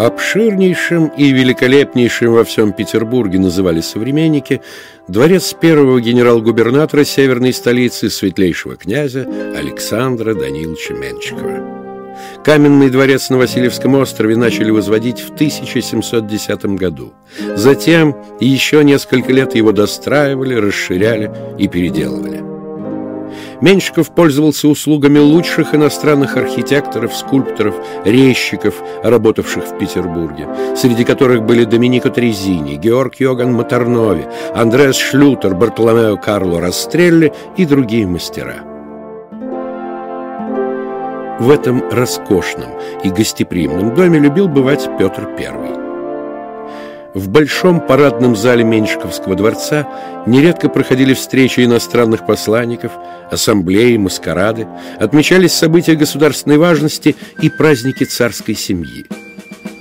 Обширнейшим и великолепнейшим во всем Петербурге называли современники дворец первого генерал-губернатора северной столицы светлейшего князя Александра Даниловича Менчикова. Каменный дворец на Васильевском острове начали возводить в 1710 году. Затем еще несколько лет его достраивали, расширяли и переделывали. Меньшиков пользовался услугами лучших иностранных архитекторов, скульпторов, резчиков, работавших в Петербурге, среди которых были Доминико Трезини, Георг Йоган Матернови, Андреас Шлютер, Бартоломео Карло Растрелли и другие мастера. В этом роскошном и гостеприимном доме любил бывать Петр I. В большом парадном зале Меньшиковского дворца нередко проходили встречи иностранных посланников, ассамблеи, маскарады, отмечались события государственной важности и праздники царской семьи.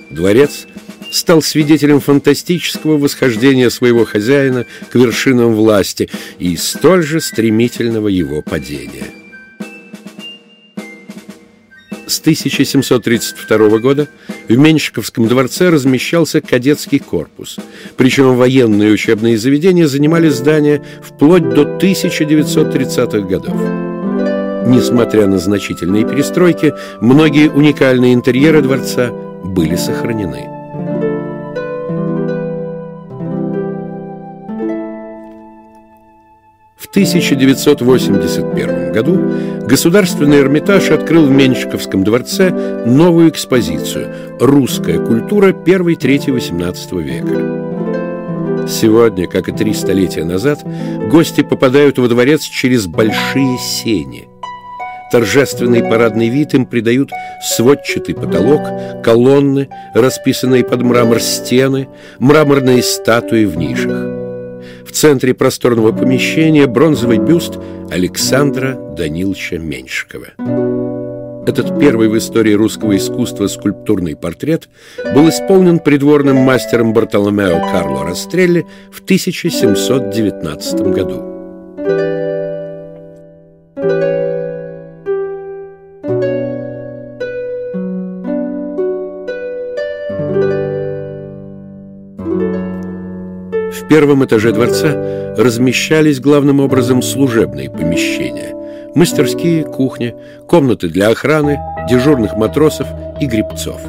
Дворец стал свидетелем фантастического восхождения своего хозяина к вершинам власти и столь же стремительного его падения – с 1732 года в Меньшиковском дворце размещался кадетский корпус. Причем военные учебные заведения занимали здания вплоть до 1930-х годов. Несмотря на значительные перестройки, многие уникальные интерьеры дворца были сохранены. 1981 году Государственный Эрмитаж открыл в Менщиковском дворце новую экспозицию «Русская культура первой трети XVIII века». Сегодня, как и три столетия назад, гости попадают во дворец через большие сени. Торжественный парадный вид им придают сводчатый потолок, колонны, расписанные под мрамор стены, мраморные статуи в нишах. В центре просторного помещения бронзовый бюст Александра Даниловича Меньшикова. Этот первый в истории русского искусства скульптурный портрет был исполнен придворным мастером Бартоломео Карло Растрелли в 1719 году. Первом этаже дворца размещались главным образом служебные помещения – мастерские, кухни, комнаты для охраны, дежурных матросов и грибцов.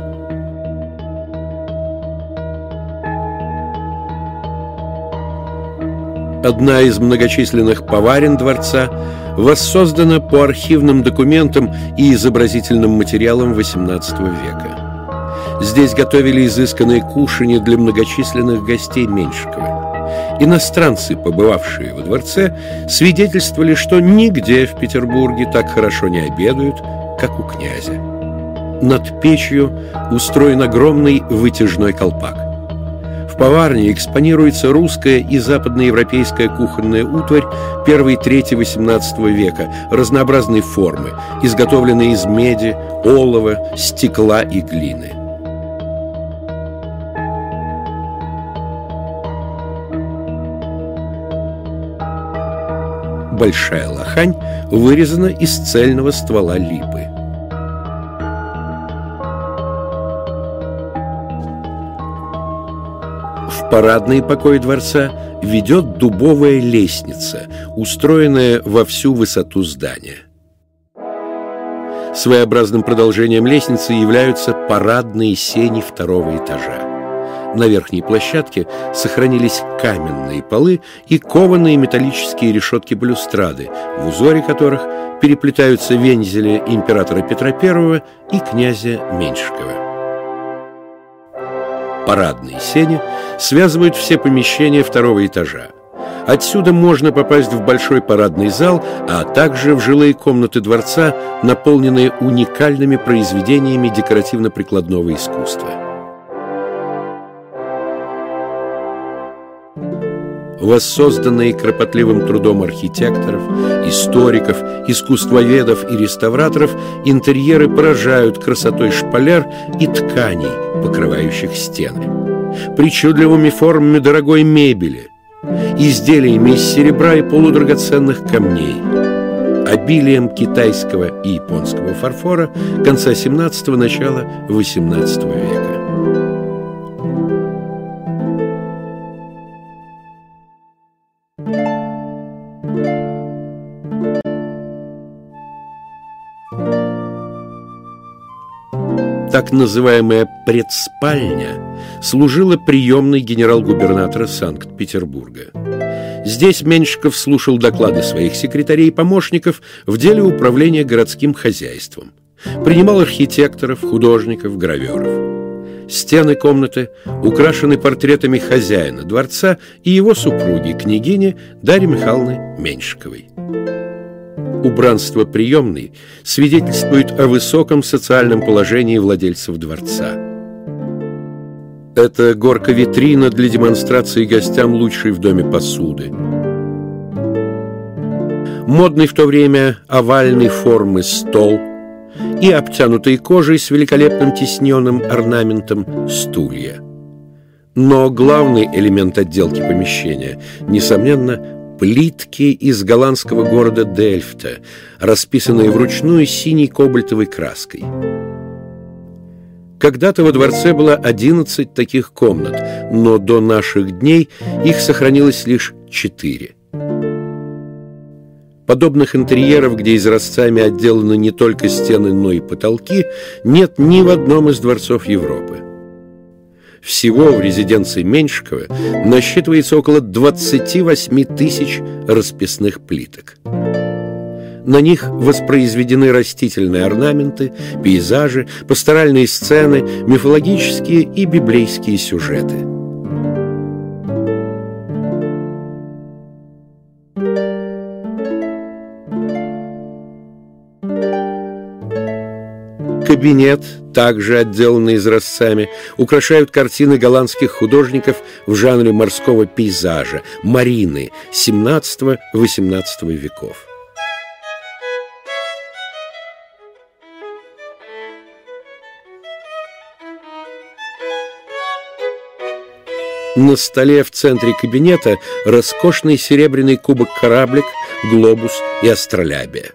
Одна из многочисленных поварен дворца воссоздана по архивным документам и изобразительным материалам XVIII века. Здесь готовили изысканные кушанья для многочисленных гостей Меньшикова. Иностранцы, побывавшие во дворце, свидетельствовали, что нигде в Петербурге так хорошо не обедают, как у князя. Над печью устроен огромный вытяжной колпак. В поварне экспонируется русская и западноевропейская кухонная утварь первой трети XVIII века разнообразной формы, изготовленные из меди, олова, стекла и глины. Большая лохань вырезана из цельного ствола липы. В парадные покои дворца ведет дубовая лестница, устроенная во всю высоту здания. Своеобразным продолжением лестницы являются парадные сени второго этажа. На верхней площадке сохранились каменные полы и кованые металлические решетки балюстрады, в узоре которых переплетаются вензели императора Петра I и князя Меньшикова. Парадные сени связывают все помещения второго этажа. Отсюда можно попасть в большой парадный зал, а также в жилые комнаты дворца, наполненные уникальными произведениями декоративно-прикладного искусства. Воссозданные кропотливым трудом архитекторов, историков, искусствоведов и реставраторов, интерьеры поражают красотой шпалер и тканей, покрывающих стены, причудливыми формами дорогой мебели, изделиями из серебра и полудрагоценных камней, обилием китайского и японского фарфора конца 17-го, начала 18 века. Так называемая «предспальня» служила приемной генерал-губернатора Санкт-Петербурга. Здесь Меньшиков слушал доклады своих секретарей и помощников в деле управления городским хозяйством. Принимал архитекторов, художников, граверов. Стены комнаты украшены портретами хозяина дворца и его супруги, княгини Дарьи Михайловны Меньшиковой. Убранство приемной свидетельствует о высоком социальном положении владельцев дворца. Это горка-витрина для демонстрации гостям лучшей в доме посуды. Модный в то время овальной формы стол и обтянутый кожей с великолепным тисненным орнаментом стулья. Но главный элемент отделки помещения, несомненно, плитки из голландского города Дельфта, расписанные вручную синей кобальтовой краской. Когда-то во дворце было 11 таких комнат, но до наших дней их сохранилось лишь 4. Подобных интерьеров, где изразцами отделаны не только стены, но и потолки, нет ни в одном из дворцов Европы. Всего в резиденции Меньшикова насчитывается около 28 тысяч расписных плиток. На них воспроизведены растительные орнаменты, пейзажи, пасторальные сцены, мифологические и библейские сюжеты. Кабинет, также отделанный изразцами, украшают картины голландских художников в жанре морского пейзажа, марины XVII-XVIII веков. На столе в центре кабинета роскошный серебряный кубок-кораблик, глобус и астролябия.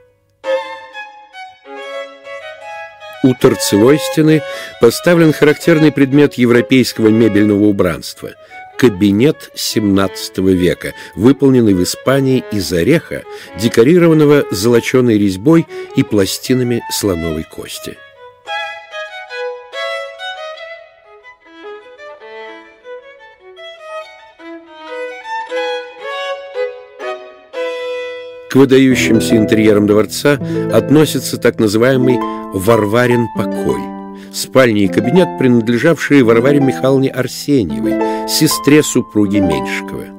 У торцевой стены поставлен характерный предмет европейского мебельного убранства – кабинет XVII века, выполненный в Испании из ореха, декорированного золоченой резьбой и пластинами слоновой кости. К выдающимся интерьерам дворца относится так называемый «Варварин покой» спальня и кабинет, принадлежавшие Варваре Михайловне Арсеньевой, сестре супруги Меньшикова.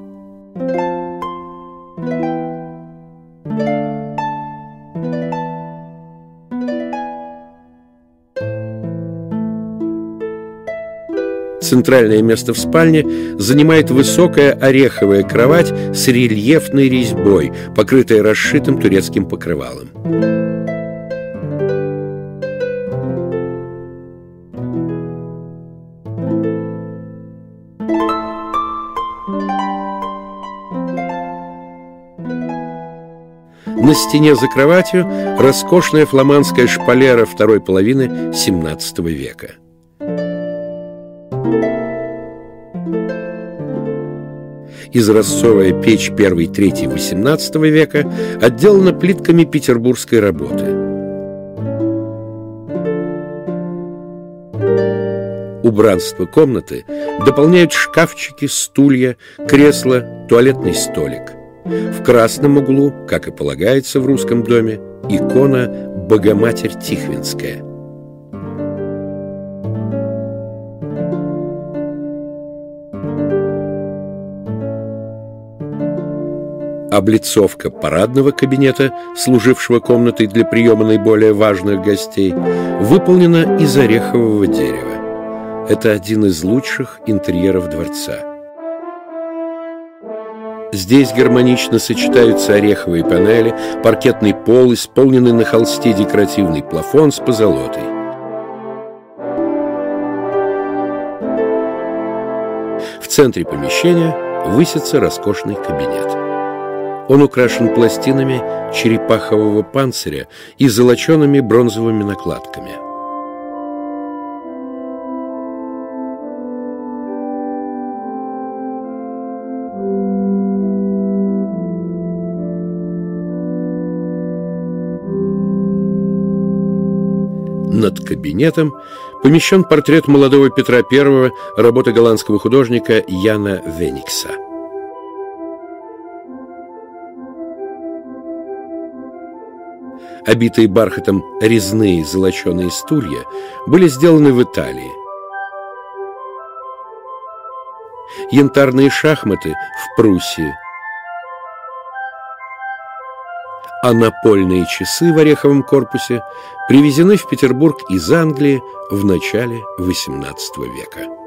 Центральное место в спальне занимает высокая ореховая кровать с рельефной резьбой, покрытая расшитым турецким покрывалом. На стене за кроватью роскошная фламандская шпалера второй половины XVII века – изразцовая печь 1-3 XVIII века отделана плитками петербургской работы. Убранство комнаты дополняют шкафчики, стулья, кресла, туалетный столик. В красном углу, как и полагается в русском доме, икона «Богоматерь Тихвинская». Облицовка парадного кабинета, служившего комнатой для приема наиболее важных гостей, выполнена из орехового дерева. Это один из лучших интерьеров дворца. Здесь гармонично сочетаются ореховые панели, паркетный пол, исполненный на холсте декоративный плафон с позолотой. В центре помещения высится роскошный кабинет. Он украшен пластинами черепахового панциря и золочеными бронзовыми накладками. Над кабинетом помещен портрет молодого Петра I работы голландского художника Яна Веникса. Обитые бархатом резные золоченые стулья были сделаны в Италии. Янтарные шахматы в Пруссии – а напольные часы в ореховом корпусе привезены в Петербург из Англии в начале XVIII века.